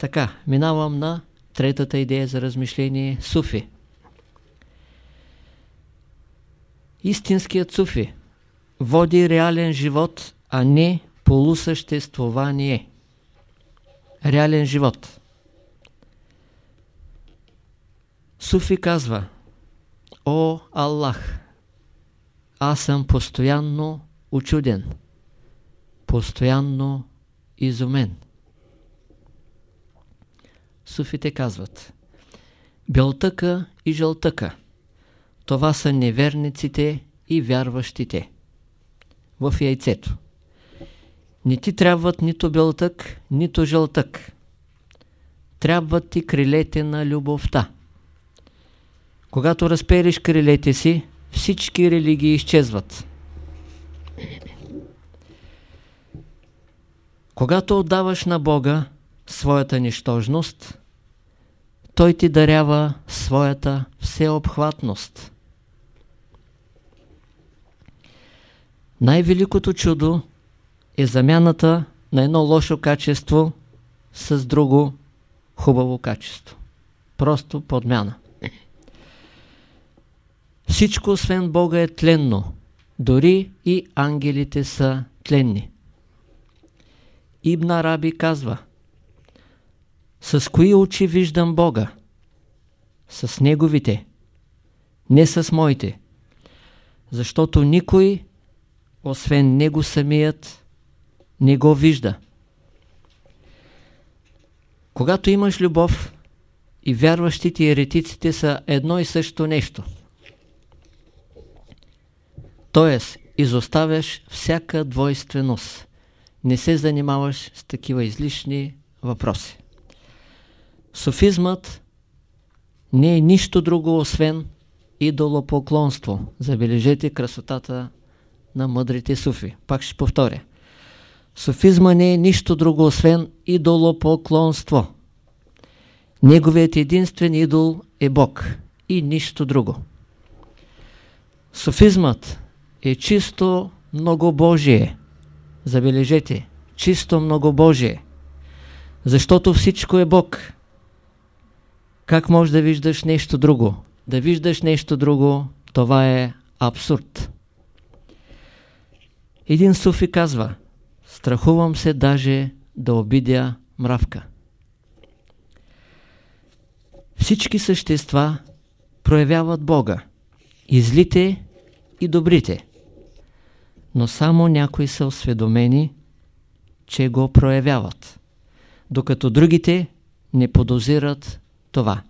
Така, минавам на третата идея за размишление – суфи. Истинският суфи води реален живот, а не полусъществование. Реален живот. Суфи казва О, Аллах! Аз съм постоянно учуден, постоянно изумен. Суфите казват Белтъка и жълтъка това са неверниците и вярващите в яйцето. Не ти трябват нито белтък, нито жълтък. Трябват ти крилете на любовта. Когато разпериш крилете си, всички религии изчезват. Когато отдаваш на Бога своята нищожност, Той ти дарява своята всеобхватност. Най-великото чудо е замяната на едно лошо качество с друго хубаво качество. Просто подмяна. Всичко освен Бога е тленно. Дори и ангелите са тленни. Ибн Араби казва С кои очи виждам Бога? С Неговите, не с моите. Защото никой, освен Него самият, не го вижда. Когато имаш любов и вярващите еретиците са едно и също нещо – Тоест, изоставяш всяка двойственост. Не се занимаваш с такива излишни въпроси. Софизмът не е нищо друго, освен идолопоклонство. Забележете красотата на мъдрите суфи. Пак ще повторя. Софизма не е нищо друго, освен идолопоклонство. Неговият единствен идол е Бог и нищо друго. Софизмът е чисто многобожие. Забележете, чисто многобожие. Защото всичко е Бог. Как можеш да виждаш нещо друго? Да виждаш нещо друго, това е абсурд. Един суфи казва, страхувам се даже да обидя мравка. Всички същества проявяват Бога. И злите, и добрите но само някои са осведомени, че го проявяват, докато другите не подозират това.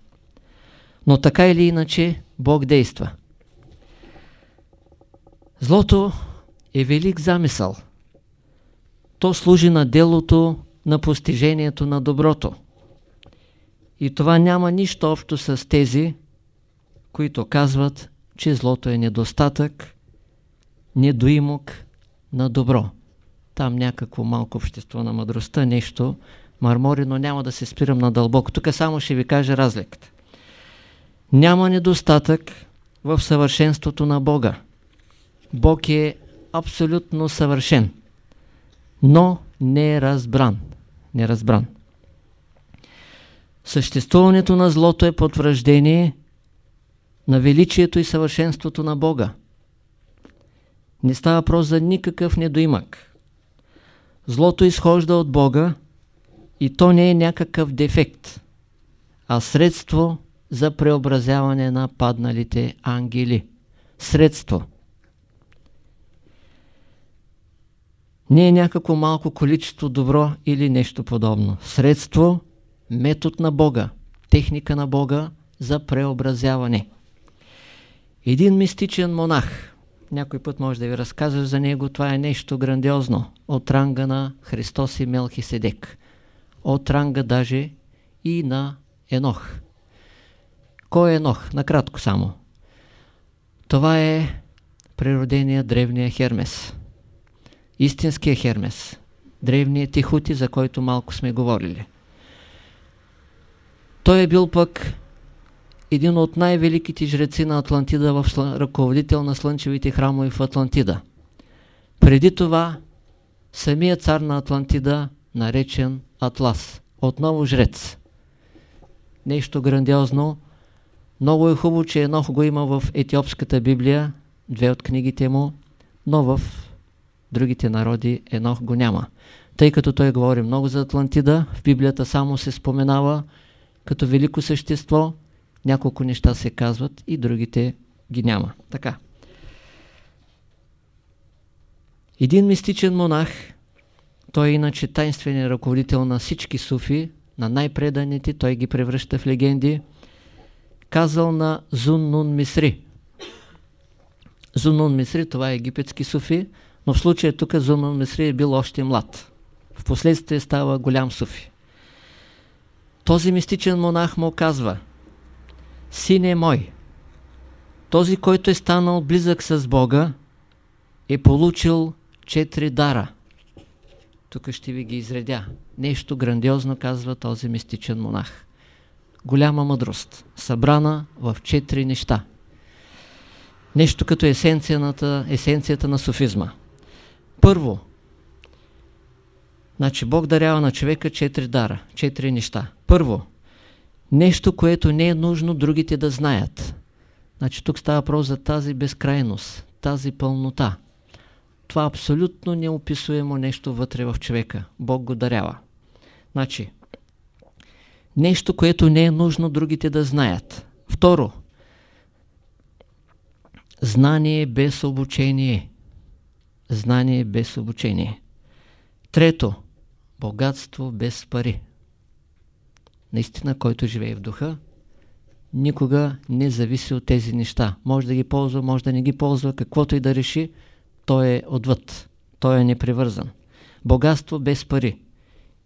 Но така или иначе Бог действа. Злото е велик замисъл. То служи на делото на постижението на доброто. И това няма нищо общо с тези, които казват, че злото е недостатък недоимок на добро. Там някакво малко общество на мъдростта, нещо мармори, но няма да се спирам на дълбоко. Тук само ще ви кажа разликата. Няма недостатък в съвършенството на Бога. Бог е абсолютно съвършен, но не е разбран. Неразбран. Съществуването на злото е потвърждение на величието и съвършенството на Бога. Не става въпрос за никакъв недоимък. Злото изхожда от Бога и то не е някакъв дефект, а средство за преобразяване на падналите ангели. Средство. Не е някакво малко количество добро или нещо подобно. Средство, метод на Бога, техника на Бога за преобразяване. Един мистичен монах – някой път може да ви разказваш за него, това е нещо грандиозно, от ранга на Христос и Мелхиседек, от ранга даже и на Енох. Кой е Енох? Накратко само. Това е природения древния Хермес. Истинския Хермес. Древният Тихути, за който малко сме говорили. Той е бил пък един от най-великите жреци на Атлантида в ръководител на слънчевите храмове в Атлантида. Преди това самият цар на Атлантида, наречен Атлас, отново жрец. Нещо грандиозно. Много е хубаво, че Енох го има в етиопската Библия, две от книгите му, но в другите народи Енох го няма. Тъй като той говори много за Атлантида, в Библията само се споменава като велико същество, няколко неща се казват и другите ги няма. Така. Един мистичен монах, той е иначе тайнственият ръководител на всички суфи, на най-преданите, той ги превръща в легенди, казал на Зуннун Мисри. Зуннун Мисри, това е египетски суфи, но в случая тук Зуннун Мисри е бил още млад. Впоследствие става голям суфи. Този мистичен монах му казва Сине мой, този, който е станал близък с Бога, е получил четири дара. Тук ще ви ги изредя. Нещо грандиозно казва този мистичен монах. Голяма мъдрост, събрана в четири неща. Нещо като есенцията, есенцията на софизма. Първо, значи Бог дарява на човека четири дара, четири неща. Първо, нещо, което не е нужно другите да знаят. Значи тук става въпрос за тази безкрайност, тази пълнота. Това абсолютно неописуемо нещо вътре в човека. Бог го дарява. Значи, нещо, което не е нужно другите да знаят. Второ, знание без обучение. Знание без обучение. Трето, богатство без пари. Наистина, който живее в духа, никога не зависи от тези неща. Може да ги ползва, може да не ги ползва, каквото и да реши, той е отвъд. Той е непривързан. Богатство без пари.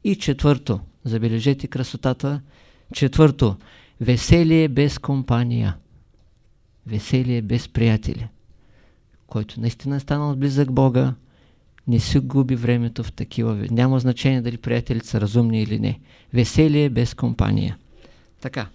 И четвърто, забележете красотата, четвърто, веселие без компания. Веселие без приятели. Който наистина е станал близък Бога, не си губи времето в такива... Няма значение дали приятелите са разумни или не. Веселие без компания. Така.